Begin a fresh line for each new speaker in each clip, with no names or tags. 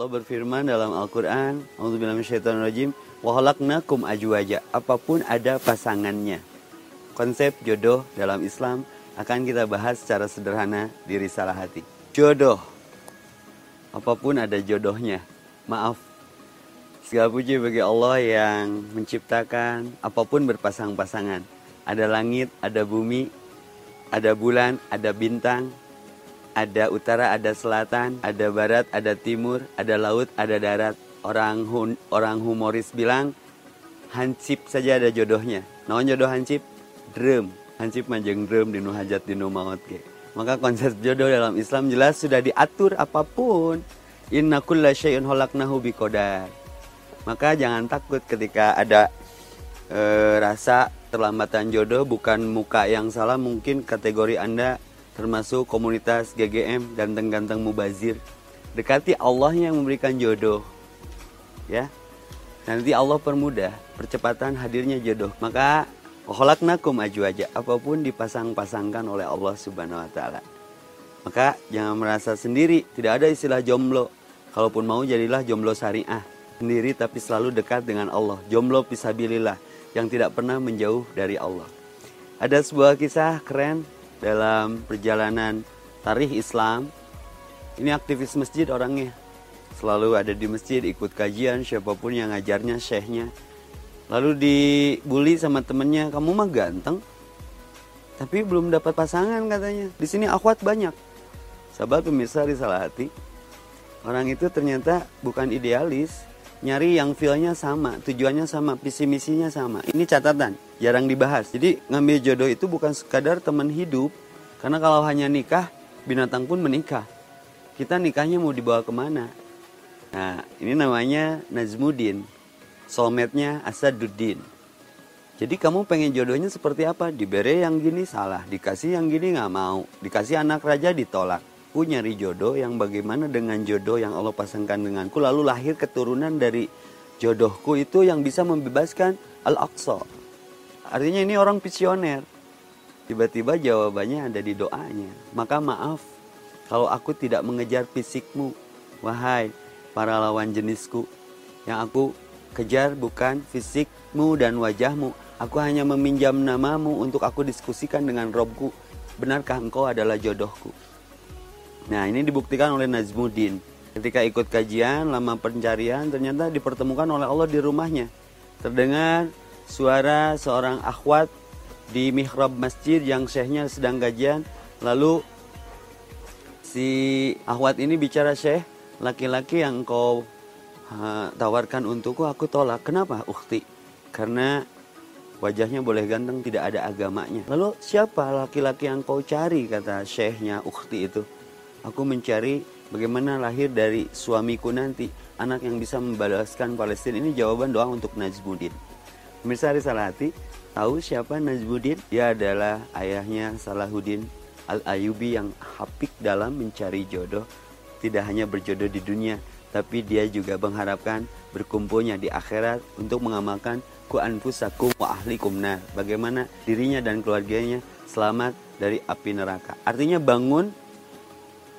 Allah berfirman dalam Al-Quran, A'udzubillahiminasyaitonirrajim, wahalaknakum ajwaja, apa pun ada pasangannya. Konsep jodoh dalam Islam akan kita bahas secara sederhana di risalah hati. Jodoh, apa pun ada jodohnya. Maaf, segala puji bagi Allah yang menciptakan apa pun berpasang-pasangan. Ada langit, ada bumi, ada bulan, ada bintang, ada utara, ada selatan, ada barat, ada timur, ada laut, ada darat. Orang hun, orang humoris bilang hansip saja ada jodohnya. Naon jodoh hansip? Drum. Hansip manjeng drum di hajat di maut ke. Maka konsep jodoh dalam Islam jelas sudah diatur apa pun. Inna kulla syai'un holaknahu biqadar. Maka jangan takut ketika ada e, rasa terlambatan jodoh bukan muka yang salah mungkin kategori Anda termasuk komunitas GGM ganteng-ganteng mubazir. Dekati Allah yang memberikan jodoh. Ya. Nanti Allah permudah percepatan hadirnya jodoh. Maka kholaknakum aju aja apa pun dipasang-pasangkan oleh Allah Subhanahu wa taala. Maka jangan merasa sendiri, tidak ada istilah jomblo. Kalaupun mau jadilah jomblo syariah, sendiri tapi selalu dekat dengan Allah. Jomblo pisabilillah yang tidak pernah menjauh dari Allah. Ada sebuah kisah keren dalam perjalanan tarikh Islam. Ini aktivis masjid orangnya. Selalu ada di masjid, ikut kajian, siapa pun yang ngajarnya, syekhnya. Lalu dibully sama temennya, kamu mah ganteng. Tapi belum dapat pasangan katanya. Di sini akhwat banyak. Sahabat pemirsa di salah hati. Orang itu ternyata bukan idealis, nyari yang feelnya sama, tujuannya sama, visi misinya sama. Ini catatan, jarang dibahas. Jadi ngambil jodoh itu bukan sekadar teman hidup, karena kalau hanya nikah, binatang pun menikah. Kita nikahnya mau dibawa ke mana? Nah, ini namanya Nazmudin. Soulmate-nya Asaduddin. Jadi kamu pengen jodohnya seperti apa? Diberi yang gini salah, dikasih yang gini nggak mau, dikasih anak raja ditolak. Aku nyari jodoh yang bagaimana dengan jodoh yang Allah pasangkan denganku lalu lahir keturunan dari jodohku itu yang bisa membebaskan Al-Aqsa. Artinya ini orang visioner. Tiba-tiba jawabannya ada di doanya. Maka maaf kalau aku tidak mengejar fisikmu. Wahai para lawan jenisku. Yang aku kejar bukan fisikmu dan wajahmu. Aku hanya meminjam namamu untuk aku diskusikan dengan Robku. Benarkah engkau adalah jodohku? Nah ini dibuktikan oleh Nazmuddin. Ketika ikut kajian, lama pencarian, ternyata dipertemukan oleh Allah di rumahnya. Terdengar suara seorang akhwat di mihrab masjid yang syekhnya sedang kajian. Lalu si akhwat ini bicara syekh, laki-laki yang kau ha, tawarkan untukku aku tolak. Kenapa? Ukti. Karena wajahnya boleh ganteng tidak ada agamanya. Lalu siapa laki-laki yang kau cari kata syekhnya ukti itu? Aku mencari bagaimana lahir dari suamiku nanti anak yang bisa membalaskan Palestina. Ini jawaban doa untuk Najmuddin. Pemirsa salah hati tahu siapa Najmuddin? Dia adalah ayahnya Salahuddin Al-Ayubi yang hapik dalam mencari jodoh. Tidak hanya berjodoh di dunia, tapi dia juga mengharapkan berkumpulnya di akhirat untuk mengamalkan ku anfusakum wa ahlikum nar. Bagaimana dirinya dan keluarganya selamat dari api neraka. Artinya bangun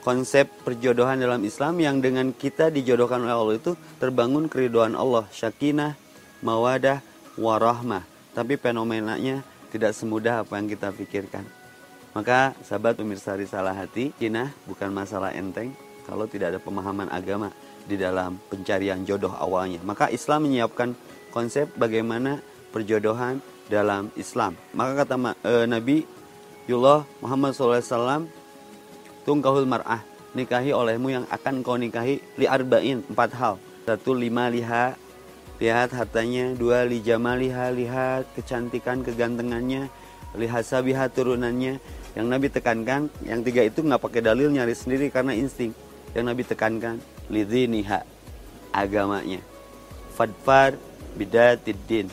konsep perjodohan dalam Islam yang dengan kita dijodohkan oleh Allah itu terbangun keriduan Allah, syakinah, mawadah, warahmah. Tapi fenomenanya tidak semudah apa yang kita pikirkan. Maka sahabat pemirsa risalah hati, kinah bukan masalah enteng kalau tidak ada pemahaman agama di dalam pencarian jodoh awalnya. Maka Islam menyiapkan konsep bagaimana perjodohan dalam Islam. Maka kata e, Nabi Yullah Muhammad SAW tungkahul mar'ah nikahi olehmu yang akan kau nikahi li arba'in empat hal. Satu lima liha lihat hartanya. Dua li jamaliha lihat kecantikan kegantengannya. Lihat sabiha turunannya. Yang Nabi tekankan yang tiga itu nggak pakai dalil nyari sendiri karena insting. Yang Nabi tekankan lidhiniha agamanya. Fadfar bidatiddin.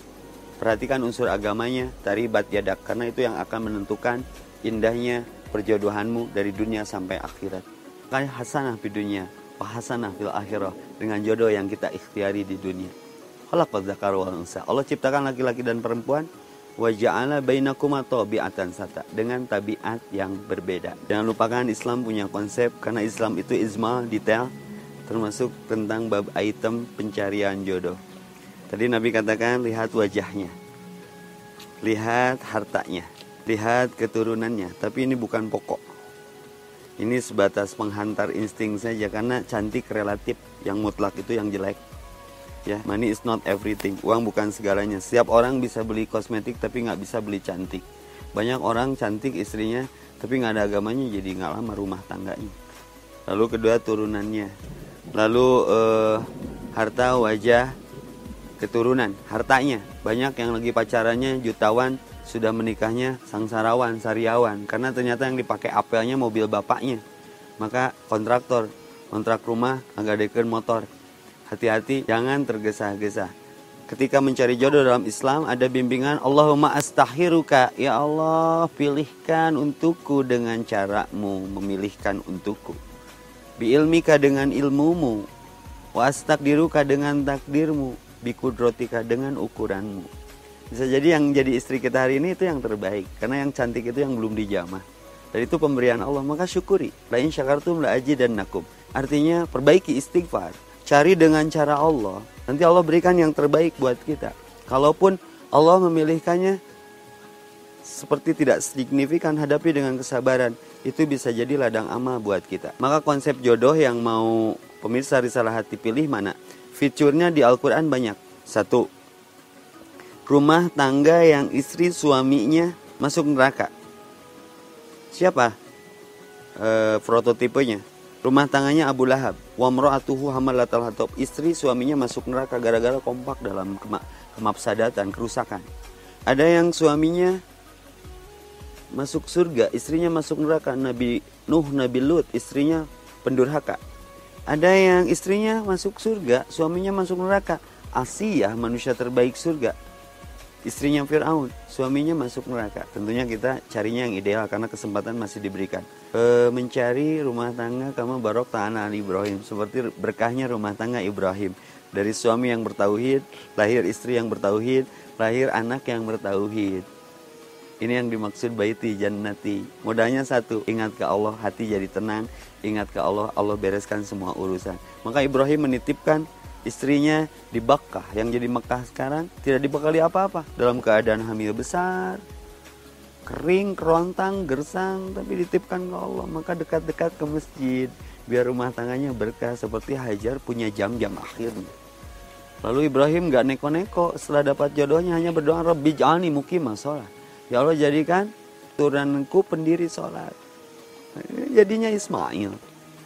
Perhatikan unsur agamanya taribat yadak karena itu yang akan menentukan indahnya perjodohanmu dari dunia sampai akhirat. Kayak hasanah di dunia, hasanah fil akhirah dengan jodoh yang kita ikhtiari di dunia. Allah ciptakan laki-laki dan perempuan wa ja'ala bainakuma tabi'atan sata dengan tabiat yang berbeda. Jangan lupakan Islam punya konsep karena Islam itu izma detail termasuk tentang bab item pencarian jodoh. Tadi Nabi katakan lihat wajahnya, lihat hartanya, lihat keturunannya. Tapi ini bukan pokok. Ini sebatas penghantar insting saja karena cantik relatif, yang mutlak itu yang jelek. Ya, money is not everything. Uang bukan segalanya. Setiap orang bisa beli kosmetik tapi nggak bisa beli cantik. Banyak orang cantik istrinya tapi nggak ada agamanya jadi nggak lama rumah tangganya. Lalu kedua turunannya lalu uh, harta wajah keturunan hartanya banyak yang lagi pacarannya jutawan sudah menikahnya sangsarawan sariawan. Karena ternyata yang dipakai apelnya mobil bapaknya. Maka kontraktor kontrak rumah agak deken motor. Hati-hati jangan tergesa-gesa. Ketika mencari jodoh dalam Islam ada bimbingan Allahumma astahiruka. Ya Allah pilihkan untukku dengan caramu memilihkan untukku. Biilmika dengan ilmumu wa astakdiruka dengan takdirmu bikudrotika dengan ukuranmu bisa jadi yang jadi istri kita hari ini itu yang terbaik karena yang cantik itu yang belum dijamah dan itu pemberian Allah maka syukuri lain syakartum la aji dan nakum artinya perbaiki istighfar cari dengan cara Allah nanti Allah berikan yang terbaik buat kita kalaupun Allah memilihkannya seperti tidak signifikan hadapi dengan kesabaran itu bisa jadi ladang amal buat kita. Maka konsep jodoh yang mau pemirsa risalah hati pilih mana? Fiturnya di Al-Quran banyak. Satu, rumah tangga yang istri suaminya masuk neraka. Siapa? E, prototipenya. Rumah tangganya Abu Lahab. Wa mra'atuhu hamalatal hatab. Istri suaminya masuk neraka gara-gara kompak dalam kemapsadatan, kerusakan. Ada yang suaminya masuk surga, istrinya masuk neraka. Nabi Nuh, Nabi Lut, istrinya pendurhaka. Ada yang istrinya masuk surga, suaminya masuk neraka. Asiyah, manusia terbaik surga. Istrinya Fir'aun, suaminya masuk neraka. Tentunya kita carinya yang ideal karena kesempatan masih diberikan. E, mencari rumah tangga kamu barok tanah Ibrahim. Seperti berkahnya rumah tangga Ibrahim. Dari suami yang bertauhid, lahir istri yang bertauhid, lahir anak yang bertauhid ini yang dimaksud baiti jannati. Modalnya satu, ingat ke Allah, hati jadi tenang. Ingat ke Allah, Allah bereskan semua urusan. Maka Ibrahim menitipkan istrinya di Bakkah. Yang jadi Mekah sekarang tidak dibekali apa-apa. Dalam keadaan hamil besar, kering, kerontang, gersang, tapi dititipkan ke Allah. Maka dekat-dekat ke masjid. Biar rumah tangganya berkah seperti Hajar punya jam-jam akhirnya. Lalu Ibrahim gak neko-neko setelah dapat jodohnya hanya berdoa Rabbi jalni mukimah sholat Ya Allah jadikan turunanku pendiri sholat. Jadinya Ismail.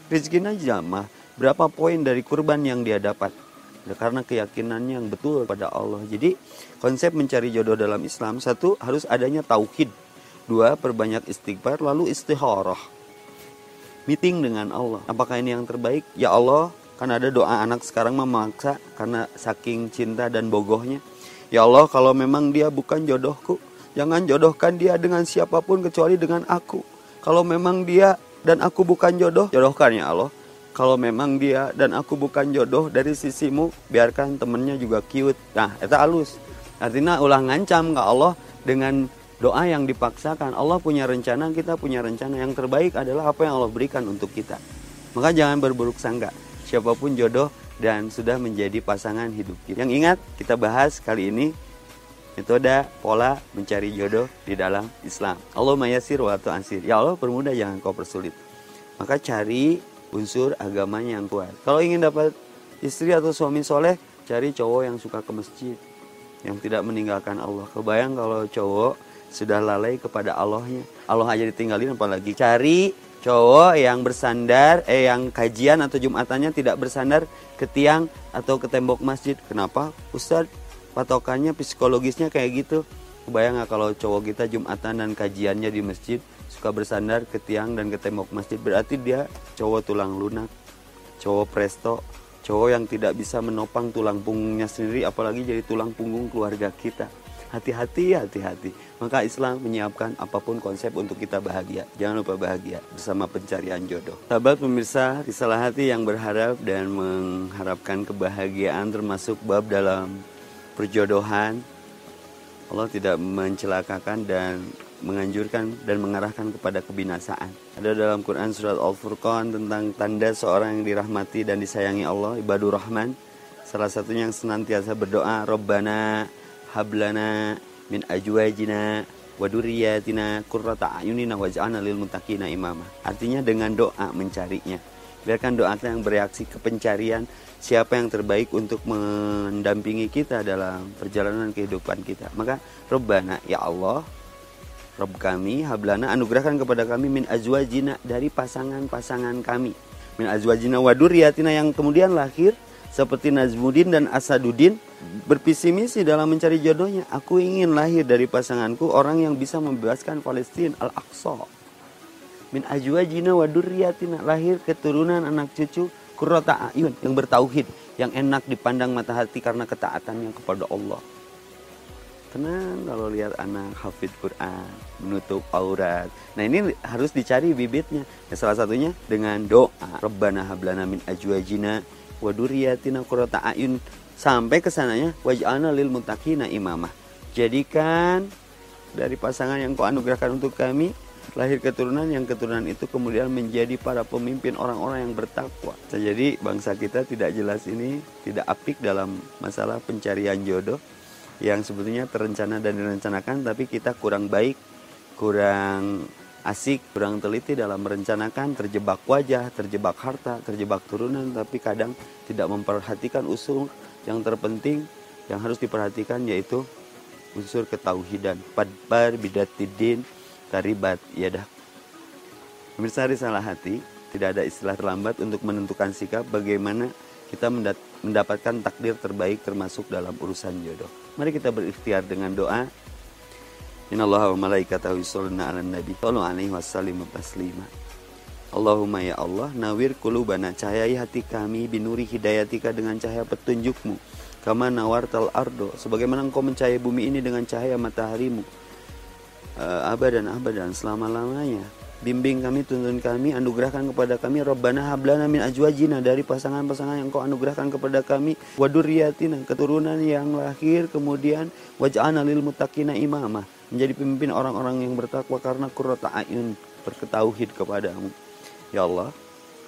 Rizkinya jamah. Berapa poin dari kurban yang dia dapat. Ya, karena keyakinannya yang betul pada Allah. Jadi konsep mencari jodoh dalam Islam. Satu, harus adanya tauhid. Dua, perbanyak istighfar. Lalu istiharah. Meeting dengan Allah. Apakah ini yang terbaik? Ya Allah, kan ada doa anak sekarang memaksa karena saking cinta dan bogohnya. Ya Allah, kalau memang dia bukan jodohku, Jangan jodohkan dia dengan siapa pun kecuali dengan aku. Kalau memang dia dan aku bukan jodoh, jodohkan ya Allah. Kalau memang dia dan aku bukan jodoh dari sisimu, biarkan temennya juga cute. Nah, itu halus. Artinya ulah ngancam ke Allah dengan doa yang dipaksakan. Allah punya rencana, kita punya rencana. Yang terbaik adalah apa yang Allah berikan untuk kita. Maka jangan berburuk sangka. Siapa pun jodoh dan sudah menjadi pasangan hidup kita. Yang ingat, kita bahas kali ini metode pola mencari jodoh di dalam Islam. Allah mayasir wa ansir. Ya Allah permudah jangan kau persulit. Maka cari unsur agamanya yang kuat. Kalau ingin dapat istri atau suami soleh, cari cowok yang suka ke masjid, yang tidak meninggalkan Allah. Kebayang kalau cowok sudah lalai kepada Allahnya, Allah aja ditinggalin apalagi cari cowok yang bersandar, eh yang kajian atau jumatannya tidak bersandar ke tiang atau ke tembok masjid. Kenapa? Ustadz patokannya psikologisnya kayak gitu kebayang nggak kalau cowok kita jumatan dan kajiannya di masjid suka bersandar ke tiang dan ke tembok masjid berarti dia cowok tulang lunak cowok presto cowok yang tidak bisa menopang tulang punggungnya sendiri apalagi jadi tulang punggung keluarga kita. Hati-hati hati-hati. Maka Islam menyiapkan apa pun konsep untuk kita bahagia. Jangan lupa bahagia bersama pencarian jodoh. Sahabat pemirsa risalah hati yang berharap dan mengharapkan kebahagiaan termasuk bab dalam perjodohan. Allah tidak mencelakakan dan menganjurkan dan mengarahkan kepada kebinasaan. Ada dalam Quran surat Al-Furqan tentang tanda seorang yang dirahmati dan disayangi Allah, ibadur rahman. Salah satunya yang senantiasa berdoa, Rabbana hablana min ajwajina wa durriyatina qurrata ayunina waj'alna lil muttaqina imama. Artinya dengan doa mencarinya. Biarkan doa kita yang bereaksi ke pencarian siapa yang terbaik untuk mendampingi kita dalam perjalanan kehidupan kita. Maka Rabbana ya Allah, Rabb kami, hablana anugerahkan kepada kami min azwajina dari pasangan-pasangan kami. Min azwajina wa durriyatina yang kemudian lahir seperti Nazmudin dan Asaduddin bervisi misi dalam mencari jodohnya. Aku ingin lahir dari pasanganku orang yang bisa membebaskan Palestina Al-Aqsa. Min ajwajina wa durriyatina lahir keturunan anak cucu kurrata ayun yang bertauhid, yang enak dipandang mata hati karena ketaatannya kepada Allah. Tenang kalau lihat anak hafid Quran, menutup aurat. Nah ini harus dicari bibitnya. Ya, salah satunya dengan doa. Rabbana hablana min ajwajina wa durriyatina qurrata ayun sampai ke sananya waj'alna lil muttaqina imamah. Jadikan dari pasangan yang kau anugerahkan untuk kami lahir keturunan yang keturunan itu kemudian menjadi para pemimpin orang-orang yang bertakwa. Jadi bangsa kita tidak jelas ini tidak apik dalam masalah pencarian jodoh yang sebetulnya terencana dan direncanakan tapi kita kurang baik, kurang asik, kurang teliti dalam merencanakan, terjebak wajah, terjebak harta, terjebak turunan tapi kadang tidak memperhatikan usul yang terpenting yang harus diperhatikan yaitu unsur ketauhidan. Padbar bidatidin taribat ya dah pemirsa salah hati tidak ada istilah terlambat untuk menentukan sikap bagaimana kita mendapatkan takdir terbaik termasuk dalam urusan jodoh mari kita berikhtiar dengan doa. Inna Allah wa malaikatahu yusalluna ala nabi. Sallu alaihi wasallim taslima. Allahumma ya Allah nawir kulubana cahayai hati kami binuri hidayatika dengan cahaya petunjukmu. Kama nawartal ardo sebagaimana engkau mencahayai bumi ini dengan cahaya mataharimu. Uh, abadan abadan selama-lamanya. Bimbing kami, tuntun kami, anugerahkan kepada kami Rabbana hablana min ajwajina dari pasangan-pasangan yang kau anugerahkan kepada kami waduriyatina keturunan yang lahir kemudian waj'ana lil muttaqina imamah menjadi pemimpin orang-orang yang bertakwa karena qurrata ayun berketauhid kepadamu. Ya Allah,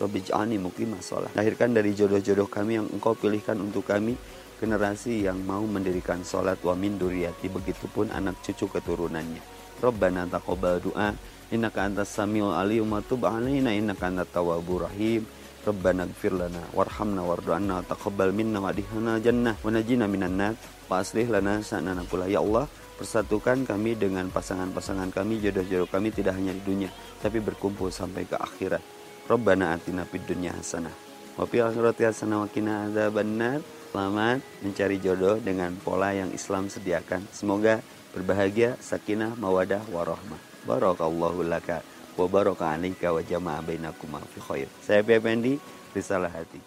Rabbij'ani muqimah sholat. Lahirkan dari jodoh-jodoh kami yang engkau pilihkan untuk kami generasi yang mau mendirikan sholat wa min duriyati begitupun anak cucu keturunannya. Rabbana taqabbal du'a innaka antas samiul alim wa tub alaina innaka antat tawwabur rahim. Rabbana gfir lana warhamna wardu anna taqabbal minna wa adhina jannah wa najina minan nar. Wa aslih lana sa'nana kula ya Allah persatukan kami dengan pasangan-pasangan kami jodoh-jodoh kami tidak hanya di dunia tapi berkumpul sampai ke akhirat. Rabbana atina fid dunya hasanah wa fil akhirati hasanah wa qina adzabannar Selamat mencari jodoh dengan pola yang Islam sediakan. Semoga berbahagia, sakinah, mawadah, warahmah. Barakallahu laka wa baraka alaika wa jama'a bainakum fi khair. Saya Pependi, risalah hati.